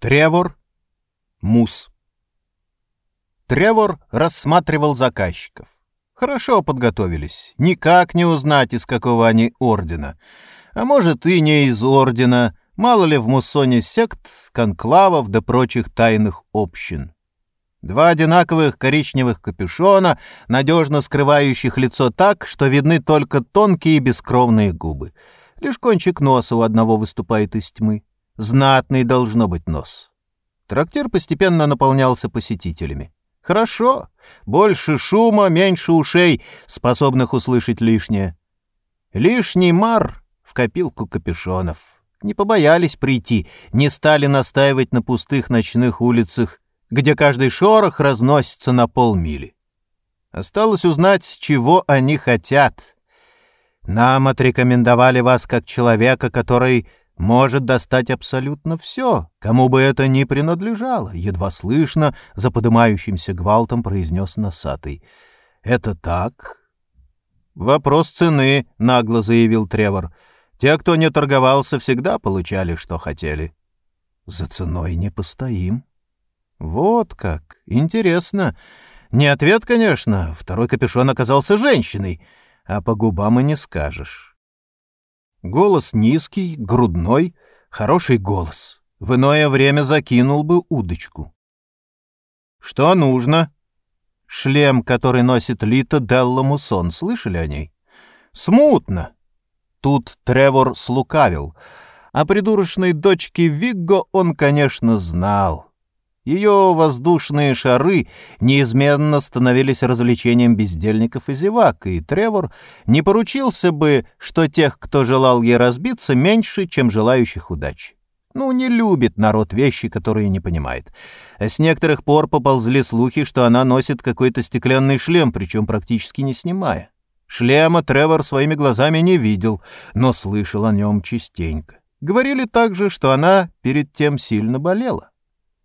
Тревор, Мус. Тревор рассматривал заказчиков. Хорошо подготовились. Никак не узнать, из какого они ордена. А может, и не из ордена. Мало ли в Муссоне сект, конклавов да прочих тайных общин. Два одинаковых коричневых капюшона, надежно скрывающих лицо так, что видны только тонкие бескровные губы. Лишь кончик носа у одного выступает из тьмы. Знатный должно быть нос. Трактир постепенно наполнялся посетителями. Хорошо. Больше шума, меньше ушей, способных услышать лишнее. Лишний мар в копилку капюшонов. Не побоялись прийти, не стали настаивать на пустых ночных улицах, где каждый шорох разносится на полмили. Осталось узнать, чего они хотят. Нам отрекомендовали вас как человека, который может достать абсолютно все, кому бы это ни принадлежало, едва слышно, за подымающимся гвалтом произнес носатый. «Это так?» «Вопрос цены», — нагло заявил Тревор. «Те, кто не торговался, всегда получали, что хотели». «За ценой не постоим». «Вот как! Интересно. Не ответ, конечно. Второй капюшон оказался женщиной, а по губам и не скажешь». Голос низкий, грудной, хороший голос. В иное время закинул бы удочку. «Что нужно?» «Шлем, который носит Лита Делла Мусон. Слышали о ней?» «Смутно». Тут Тревор слукавил. О придурочной дочке Вигго он, конечно, знал. Ее воздушные шары неизменно становились развлечением бездельников и зевак, и Тревор не поручился бы, что тех, кто желал ей разбиться, меньше, чем желающих удачи. Ну, не любит народ вещи, которые не понимает. С некоторых пор поползли слухи, что она носит какой-то стеклянный шлем, причем практически не снимая. Шлема Тревор своими глазами не видел, но слышал о нем частенько. Говорили также, что она перед тем сильно болела.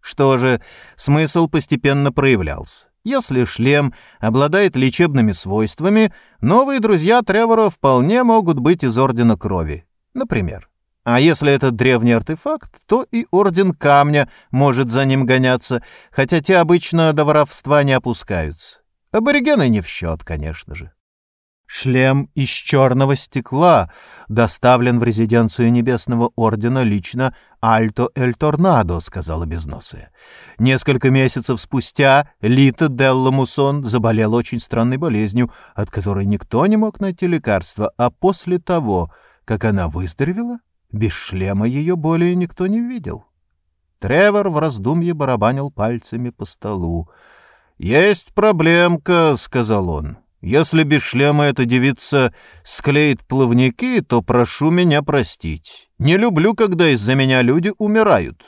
Что же, смысл постепенно проявлялся. Если шлем обладает лечебными свойствами, новые друзья Тревора вполне могут быть из Ордена Крови. Например. А если это древний артефакт, то и Орден Камня может за ним гоняться, хотя те обычно до воровства не опускаются. Аборигены не в счет, конечно же. Шлем из черного стекла доставлен в резиденцию Небесного Ордена лично Альто Эль Торнадо, сказала безносая. Несколько месяцев спустя Лита Делла Мусон заболела очень странной болезнью, от которой никто не мог найти лекарства, а после того, как она выздоровела, без шлема ее более никто не видел. Тревор в раздумье барабанил пальцами по столу. «Есть проблемка», — сказал он. Если без шлема эта девица склеит плавники, то прошу меня простить. Не люблю, когда из-за меня люди умирают».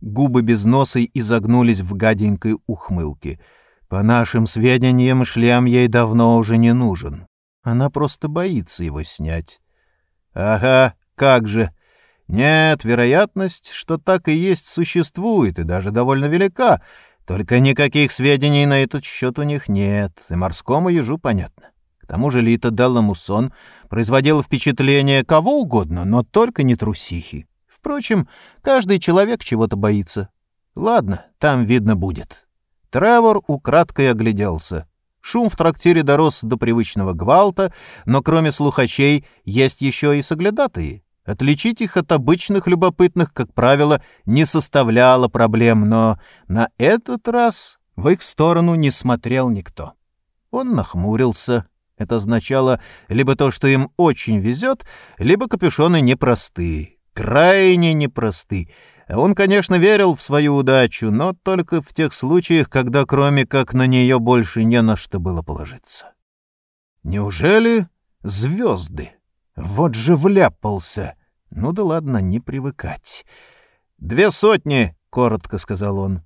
Губы без носа изогнулись в гаденькой ухмылке. По нашим сведениям, шлем ей давно уже не нужен. Она просто боится его снять. «Ага, как же!» Нет, вероятность, что так и есть, существует, и даже довольно велика, только никаких сведений на этот счет у них нет, и морскому ежу понятно. К тому же Лита Делла Муссон производила впечатление кого угодно, но только не трусихи. Впрочем, каждый человек чего-то боится. Ладно, там видно будет. Тревор украдкой огляделся. Шум в трактире дорос до привычного гвалта, но кроме слухачей есть еще и соглядатые. Отличить их от обычных любопытных, как правило, не составляло проблем, но на этот раз в их сторону не смотрел никто. Он нахмурился. Это означало либо то, что им очень везет, либо капюшоны непростые, крайне непросты. Он, конечно, верил в свою удачу, но только в тех случаях, когда кроме как на нее больше не на что было положиться. Неужели звезды? Вот же вляпался. Ну да ладно, не привыкать. «Две сотни!» — коротко сказал он.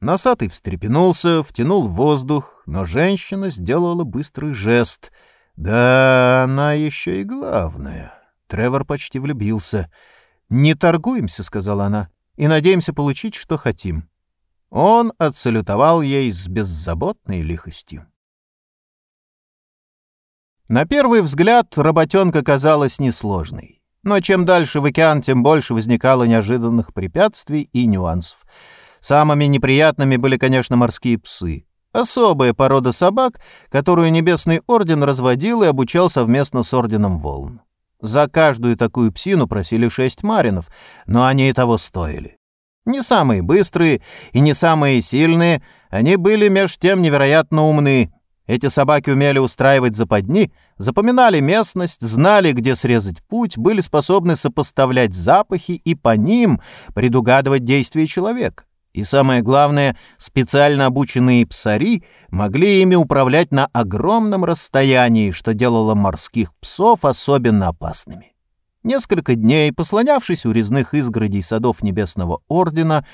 Носатый встрепенулся, втянул воздух, но женщина сделала быстрый жест. «Да, она еще и главная». Тревор почти влюбился. «Не торгуемся», — сказала она, — «и надеемся получить, что хотим». Он отсалютовал ей с беззаботной лихостью. На первый взгляд работенка казалась несложной. Но чем дальше в океан, тем больше возникало неожиданных препятствий и нюансов. Самыми неприятными были, конечно, морские псы. Особая порода собак, которую Небесный Орден разводил и обучал совместно с Орденом Волн. За каждую такую псину просили шесть маринов, но они и того стоили. Не самые быстрые и не самые сильные, они были меж тем невероятно умны. Эти собаки умели устраивать западни, запоминали местность, знали, где срезать путь, были способны сопоставлять запахи и по ним предугадывать действия человека. И самое главное, специально обученные псари могли ими управлять на огромном расстоянии, что делало морских псов особенно опасными. Несколько дней, послонявшись у резных изгородей садов Небесного Ордена,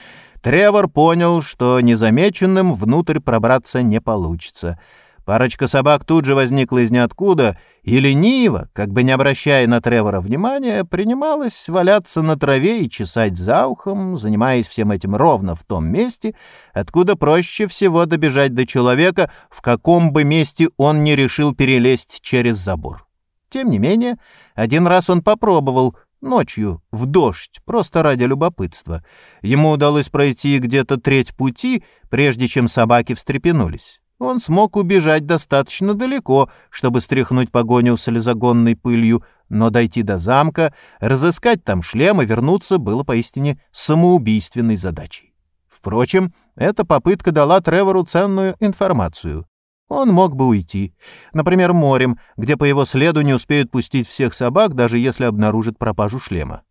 Тревор понял, что незамеченным внутрь пробраться не получится — Парочка собак тут же возникла из ниоткуда и лениво, как бы не обращая на Тревора внимания, принималась валяться на траве и чесать за ухом, занимаясь всем этим ровно в том месте, откуда проще всего добежать до человека, в каком бы месте он не решил перелезть через забор. Тем не менее, один раз он попробовал — Ночью, в дождь, просто ради любопытства. Ему удалось пройти где-то треть пути, прежде чем собаки встрепенулись он смог убежать достаточно далеко, чтобы стряхнуть погоню слезогонной пылью, но дойти до замка, разыскать там шлем и вернуться было поистине самоубийственной задачей. Впрочем, эта попытка дала Тревору ценную информацию. Он мог бы уйти, например, морем, где по его следу не успеют пустить всех собак, даже если обнаружат пропажу шлема.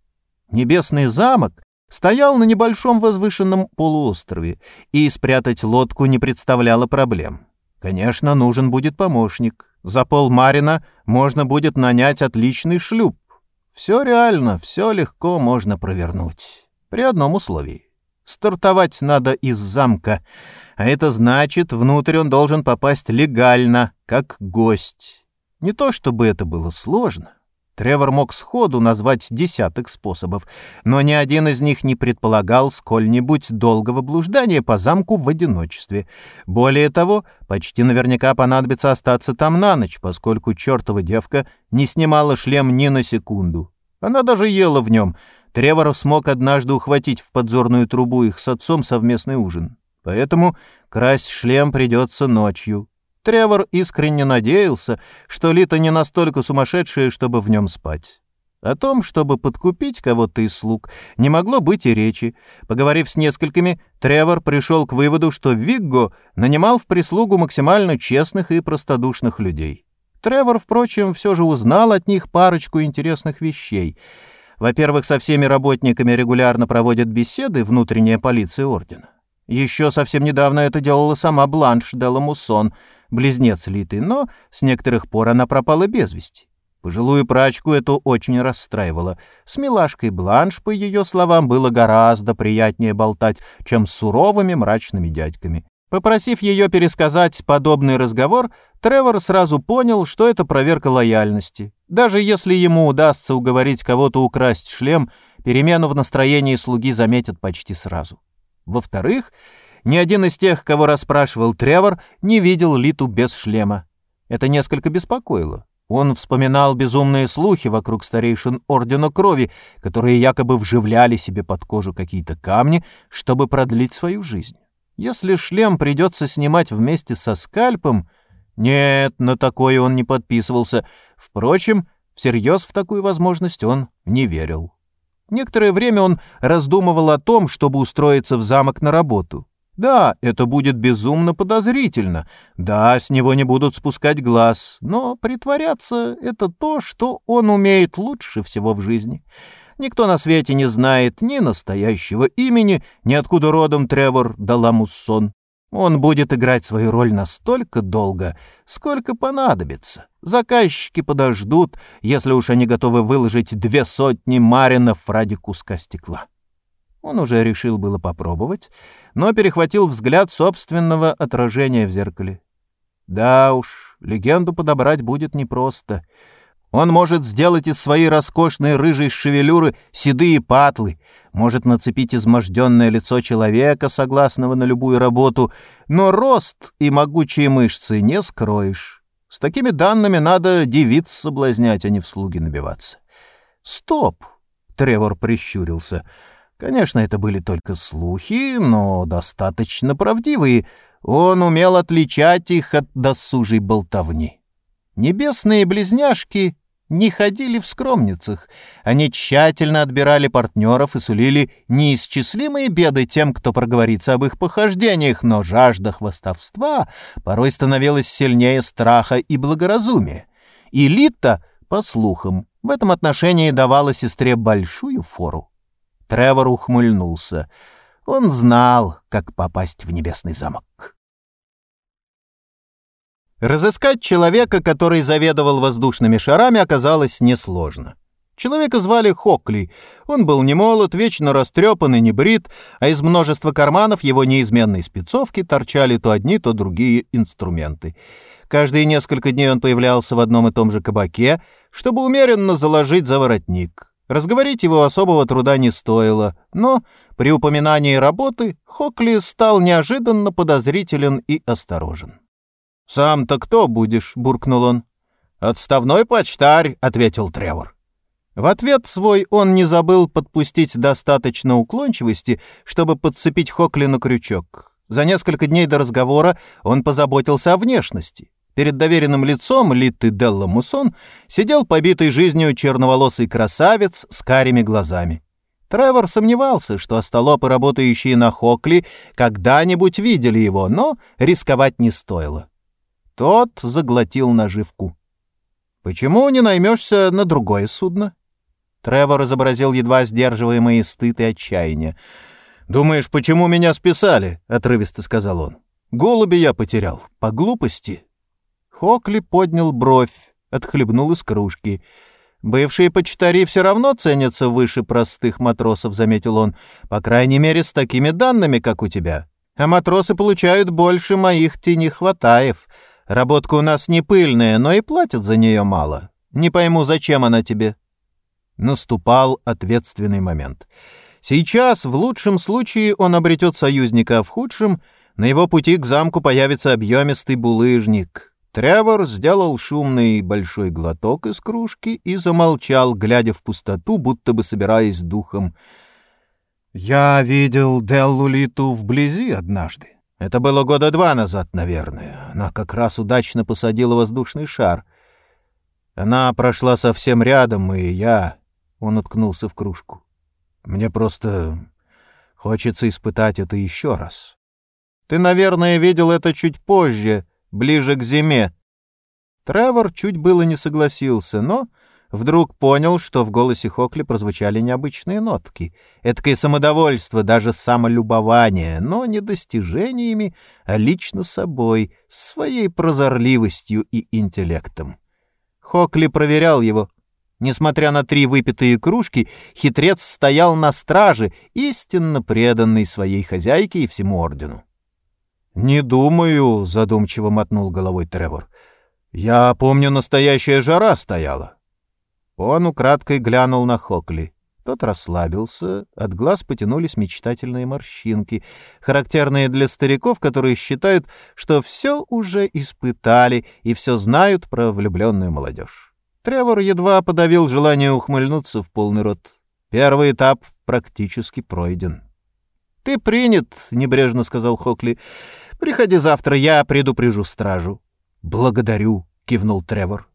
Небесный замок стоял на небольшом возвышенном полуострове, и спрятать лодку не представляло проблем. Конечно, нужен будет помощник. За пол Марина можно будет нанять отличный шлюп. Все реально, все легко можно провернуть. При одном условии. Стартовать надо из замка, а это значит, внутрь он должен попасть легально, как гость. Не то чтобы это было сложно. Тревор мог сходу назвать десяток способов, но ни один из них не предполагал сколь-нибудь долгого блуждания по замку в одиночестве. Более того, почти наверняка понадобится остаться там на ночь, поскольку чертова девка не снимала шлем ни на секунду. Она даже ела в нем. Тревор смог однажды ухватить в подзорную трубу их с отцом совместный ужин. Поэтому красть шлем придется ночью. Тревор искренне надеялся, что Лита не настолько сумасшедшая, чтобы в нем спать. О том, чтобы подкупить кого-то из слуг, не могло быть и речи. Поговорив с несколькими, Тревор пришел к выводу, что Вигго нанимал в прислугу максимально честных и простодушных людей. Тревор, впрочем, все же узнал от них парочку интересных вещей. Во-первых, со всеми работниками регулярно проводят беседы внутренняя полиция Ордена. Еще совсем недавно это делала сама Бланш де Ламуссон — близнец Литы, но с некоторых пор она пропала без вести. Пожилую прачку это очень расстраивало. С милашкой Бланш, по ее словам, было гораздо приятнее болтать, чем с суровыми мрачными дядьками. Попросив ее пересказать подобный разговор, Тревор сразу понял, что это проверка лояльности. Даже если ему удастся уговорить кого-то украсть шлем, перемену в настроении слуги заметят почти сразу. Во-вторых, ни один из тех, кого расспрашивал Тревор, не видел Литу без шлема. Это несколько беспокоило. Он вспоминал безумные слухи вокруг старейшин Ордена Крови, которые якобы вживляли себе под кожу какие-то камни, чтобы продлить свою жизнь. Если шлем придется снимать вместе со скальпом... Нет, на такое он не подписывался. Впрочем, всерьез в такую возможность он не верил. Некоторое время он раздумывал о том, чтобы устроиться в замок на работу. Да, это будет безумно подозрительно. Да, с него не будут спускать глаз. Но притворяться — это то, что он умеет лучше всего в жизни. Никто на свете не знает ни настоящего имени, ни откуда родом Тревор Даламуссон. Он будет играть свою роль настолько долго, сколько понадобится. Заказчики подождут, если уж они готовы выложить две сотни маринов ради куска стекла. Он уже решил было попробовать, но перехватил взгляд собственного отражения в зеркале. Да уж, легенду подобрать будет непросто. Он может сделать из своей роскошной рыжей шевелюры седые патлы, может нацепить изможденное лицо человека, согласного на любую работу, но рост и могучие мышцы не скроешь. С такими данными надо девиц соблазнять, а не в слуги набиваться. Стоп! Тревор прищурился. Конечно, это были только слухи, но достаточно правдивые. Он умел отличать их от досужей болтовни. Небесные близняшки не ходили в скромницах. Они тщательно отбирали партнеров и сулили неисчислимые беды тем, кто проговорится об их похождениях, но жажда хвастовства порой становилась сильнее страха и благоразумия. И Лита, по слухам, в этом отношении давала сестре большую фору. Тревор ухмыльнулся. Он знал, как попасть в небесный замок. Разыскать человека, который заведовал воздушными шарами, оказалось несложно. Человека звали Хокли. Он был немолод, вечно растрепан и небрит, а из множества карманов его неизменной спецовки торчали то одни, то другие инструменты. Каждые несколько дней он появлялся в одном и том же кабаке, чтобы умеренно заложить за воротник. Разговорить его особого труда не стоило, но при упоминании работы Хокли стал неожиданно подозрителен и осторожен. «Сам-то кто будешь?» — буркнул он. «Отставной почтарь», — ответил Тревор. В ответ свой он не забыл подпустить достаточно уклончивости, чтобы подцепить Хокли на крючок. За несколько дней до разговора он позаботился о внешности. Перед доверенным лицом Литты Делла Мусон сидел побитый жизнью черноволосый красавец с карими глазами. Тревор сомневался, что остолопы, работающие на Хокли, когда-нибудь видели его, но рисковать не стоило. Тот заглотил наживку. «Почему не наймешься на другое судно?» Тревор изобразил едва сдерживаемые стыд и отчаяние. «Думаешь, почему меня списали?» — отрывисто сказал он. «Голуби я потерял. По глупости». Хокли поднял бровь, отхлебнул из кружки. «Бывшие почтари все равно ценятся выше простых матросов», — заметил он. «По крайней мере, с такими данными, как у тебя. А матросы получают больше моих тенихватаев. Работка у нас не пыльная, но и платят за нее мало. Не пойму, зачем она тебе». Наступал ответственный момент. Сейчас, в лучшем случае, он обретет союзника, а в худшем — на его пути к замку появится объемистый булыжник. Тревор сделал шумный большой глоток из кружки и замолчал, глядя в пустоту, будто бы собираясь духом. «Я видел Деллу Литу вблизи однажды. Это было года два назад, наверное. Она как раз удачно посадила воздушный шар. Она прошла совсем рядом, и я... Он уткнулся в кружку. Мне просто хочется испытать это еще раз. Ты, наверное, видел это чуть позже, ближе к зиме. Тревор чуть было не согласился, но вдруг понял, что в голосе Хокли прозвучали необычные нотки. Эдакое самодовольство, даже самолюбование, но не достижениями, а лично собой, своей прозорливостью и интеллектом. Хокли проверял его. Несмотря на три выпитые кружки, хитрец стоял на страже, истинно преданный своей хозяйке и всему ордену. «Не думаю», — задумчиво мотнул головой Тревор. «Я помню, настоящая жара стояла. Он украдкой глянул на Хокли. Тот расслабился, от глаз потянулись мечтательные морщинки, характерные для стариков, которые считают, что все уже испытали и все знают про влюбленную молодежь. Тревор едва подавил желание ухмыльнуться в полный рот. Первый этап практически пройден. «Ты принят», — небрежно сказал Хокли. «Приходи завтра, я предупрежу стражу». «Благодарю», — кивнул Тревор.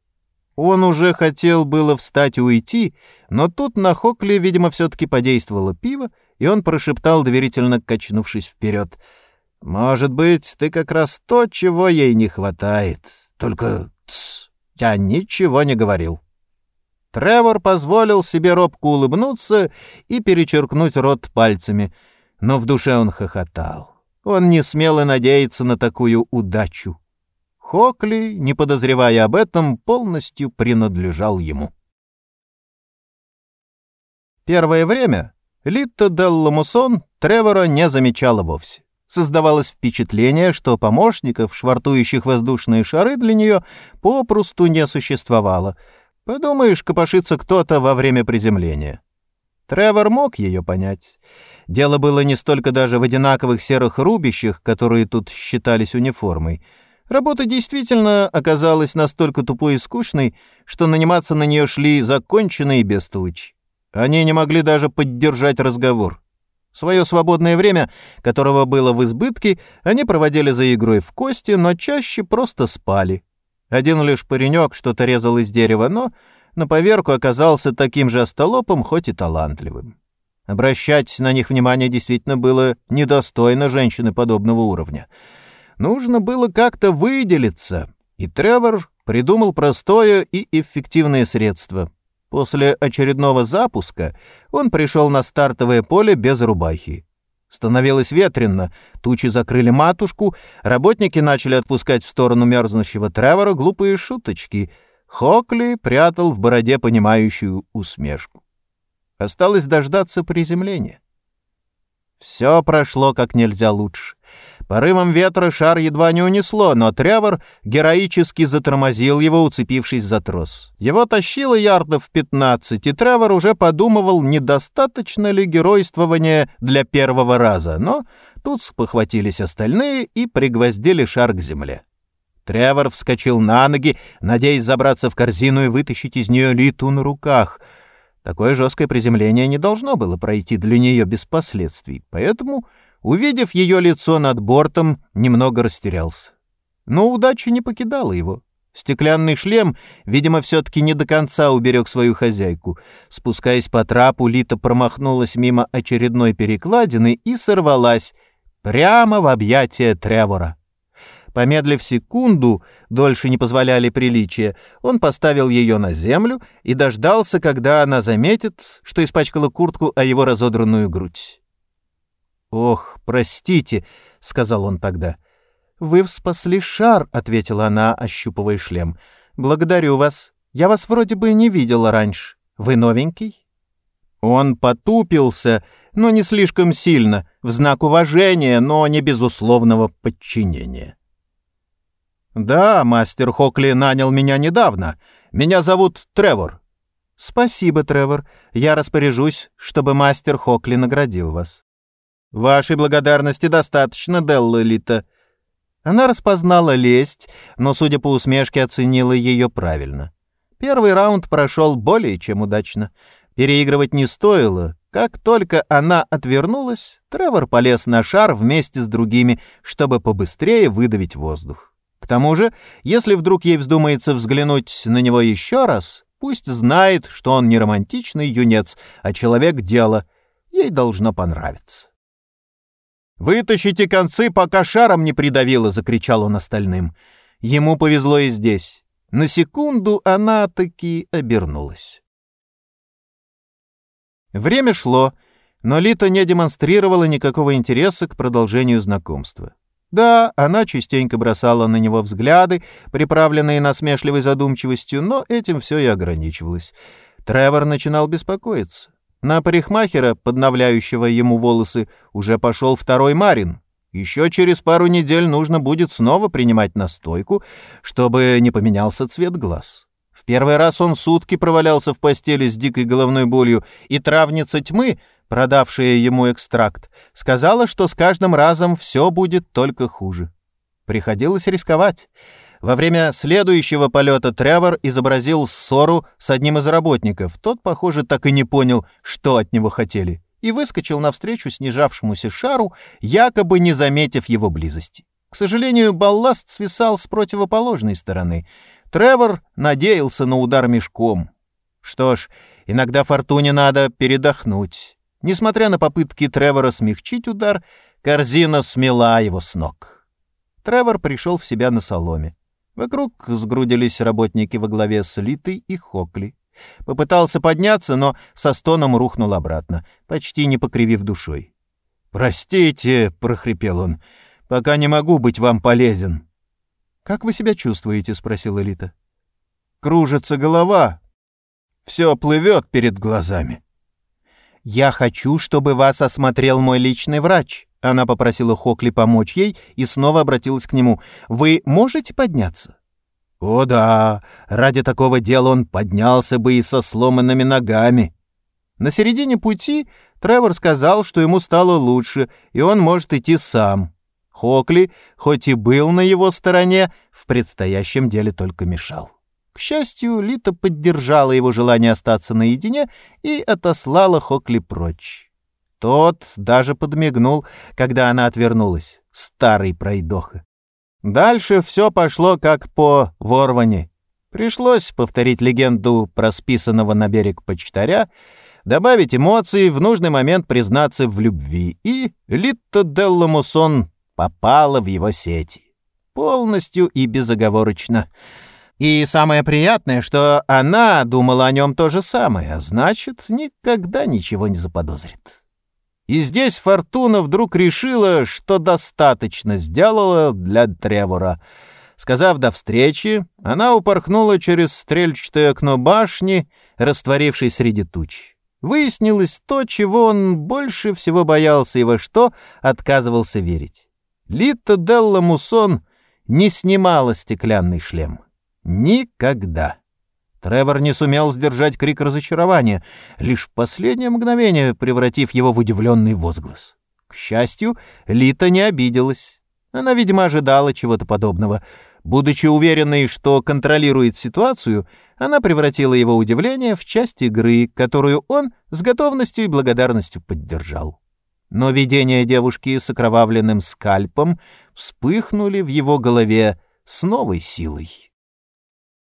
Он уже хотел было встать и уйти, но тут на Хокли, видимо, все-таки подействовало пиво, и он прошептал, доверительно качнувшись вперед. «Может быть, ты как раз то, чего ей не хватает. Только, тс, я ничего не говорил». Тревор позволил себе робко улыбнуться и перечеркнуть рот пальцами, но в душе он хохотал. Он не смел и надеяться на такую удачу. Хокли, не подозревая об этом, полностью принадлежал ему. Первое время Литта Делла Мусон Тревора не замечала вовсе. Создавалось впечатление, что помощников, швартующих воздушные шары, для нее попросту не существовало. Подумаешь, копошится кто-то во время приземления. Тревор мог ее понять. Дело было не столько даже в одинаковых серых рубищах, которые тут считались униформой — Работа действительно оказалась настолько тупой и скучной, что наниматься на нее шли законченные бестолочи. Они не могли даже поддержать разговор. Свое свободное время, которого было в избытке, они проводили за игрой в кости, но чаще просто спали. Один лишь паренек что-то резал из дерева, но на поверку оказался таким же остолопом, хоть и талантливым. Обращать на них внимание действительно было недостойно женщины подобного уровня — Нужно было как-то выделиться, и Тревор придумал простое и эффективное средство. После очередного запуска он пришел на стартовое поле без рубахи. Становилось ветрено, тучи закрыли матушку, работники начали отпускать в сторону мерзнущего Тревора глупые шуточки. Хокли прятал в бороде понимающую усмешку. Осталось дождаться приземления. Все прошло как нельзя лучше. Порывом ветра шар едва не унесло, но Тревор героически затормозил его, уцепившись за трос. Его тащило ярдов 15, и Тревор уже подумывал, недостаточно ли геройствования для первого раза, но тут спохватились остальные и пригвоздили шар к земле. Тревор вскочил на ноги, надеясь забраться в корзину и вытащить из нее Литу на руках. Такое жесткое приземление не должно было пройти для нее без последствий, поэтому Увидев ее лицо над бортом, немного растерялся. Но удача не покидала его. Стеклянный шлем, видимо, все-таки не до конца уберег свою хозяйку. Спускаясь по трапу, Лита промахнулась мимо очередной перекладины и сорвалась прямо в объятия Тревора. Помедлив секунду, дольше не позволяли приличия, он поставил ее на землю и дождался, когда она заметит, что испачкала куртку о его разодранную грудь. «Ох, простите», — сказал он тогда. «Вы спасли шар», — ответила она, ощупывая шлем. «Благодарю вас. Я вас вроде бы не видела раньше. Вы новенький?» Он потупился, но не слишком сильно, в знак уважения, но не безусловного подчинения. «Да, мастер Хокли нанял меня недавно. Меня зовут Тревор». «Спасибо, Тревор. Я распоряжусь, чтобы мастер Хокли наградил вас». Вашей благодарности достаточно, Делла Лита». Она распознала лесть, но, судя по усмешке, оценила ее правильно. Первый раунд прошел более чем удачно. Переигрывать не стоило. Как только она отвернулась, Тревор полез на шар вместе с другими, чтобы побыстрее выдавить воздух. Тому же, если вдруг ей вздумается взглянуть на него еще раз, пусть знает, что он не романтичный юнец, а человек дела. Ей должно понравиться. «Вытащите концы, пока шаром не придавило!» — закричал он остальным. Ему повезло и здесь. На секунду она таки обернулась. Время шло, но Лита не демонстрировала никакого интереса к продолжению знакомства. Да, она частенько бросала на него взгляды, приправленные насмешливой задумчивостью, но этим все и ограничивалось. Тревор начинал беспокоиться. На парикмахера, подновляющего ему волосы, уже пошел второй Марин. Еще через пару недель нужно будет снова принимать настойку, чтобы не поменялся цвет глаз. Первый раз он сутки провалялся в постели с дикой головной болью, и травница тьмы, продавшая ему экстракт, сказала, что с каждым разом все будет только хуже. Приходилось рисковать. Во время следующего полета Тревор изобразил ссору с одним из работников. Тот, похоже, так и не понял, что от него хотели, и выскочил навстречу снижавшемуся шару, якобы не заметив его близости. К сожалению, балласт свисал с противоположной стороны. Тревор надеялся на удар мешком. Что ж, иногда фортуне надо передохнуть. Несмотря на попытки Тревора смягчить удар, корзина смела его с ног. Тревор пришел в себя на соломе. Вокруг сгрудились работники во главе с Литой и Хокли. Попытался подняться, но со стоном рухнул обратно, почти не покривив душой. «Простите», — прохрипел он, — «пока не могу быть вам полезен». «Как вы себя чувствуете?» — спросила Лита. «Кружится голова. Все плывет перед глазами». «Я хочу, чтобы вас осмотрел мой личный врач», она попросила Хокли помочь ей и снова обратилась к нему. «Вы можете подняться?» «О да, ради такого дела он поднялся бы и со сломанными ногами». На середине пути Тревор сказал, что ему стало лучше, и он может идти сам. Хокли, хоть и был на его стороне, в предстоящем деле только мешал. К счастью, Лита поддержала его желание остаться наедине и отослала Хокли прочь. Тот даже подмигнул, когда она отвернулась, старый пройдоха. Дальше все пошло как по ворване. Пришлось повторить легенду про списанного на берег почтаря, добавить эмоций, в нужный момент признаться в любви, и Литта Делла Мусон попала в его сети. Полностью и безоговорочно. И самое приятное, что она думала о нем то же самое, а значит, никогда ничего не заподозрит. И здесь Фортуна вдруг решила, что достаточно сделала для Тревора. Сказав «до встречи», она упорхнула через стрельчатое окно башни, растворившись среди туч. Выяснилось то, чего он больше всего боялся и во что отказывался верить. Лита Делла Мусон не снимала стеклянный шлем. Никогда. Тревор не сумел сдержать крик разочарования, лишь в последнее мгновение превратив его в удивленный возглас. К счастью, Лита не обиделась. Она, видимо, ожидала чего-то подобного. Будучи уверенной, что контролирует ситуацию, она превратила его удивление в часть игры, которую он с готовностью и благодарностью поддержал. Но видения девушки с окровавленным скальпом вспыхнули в его голове с новой силой.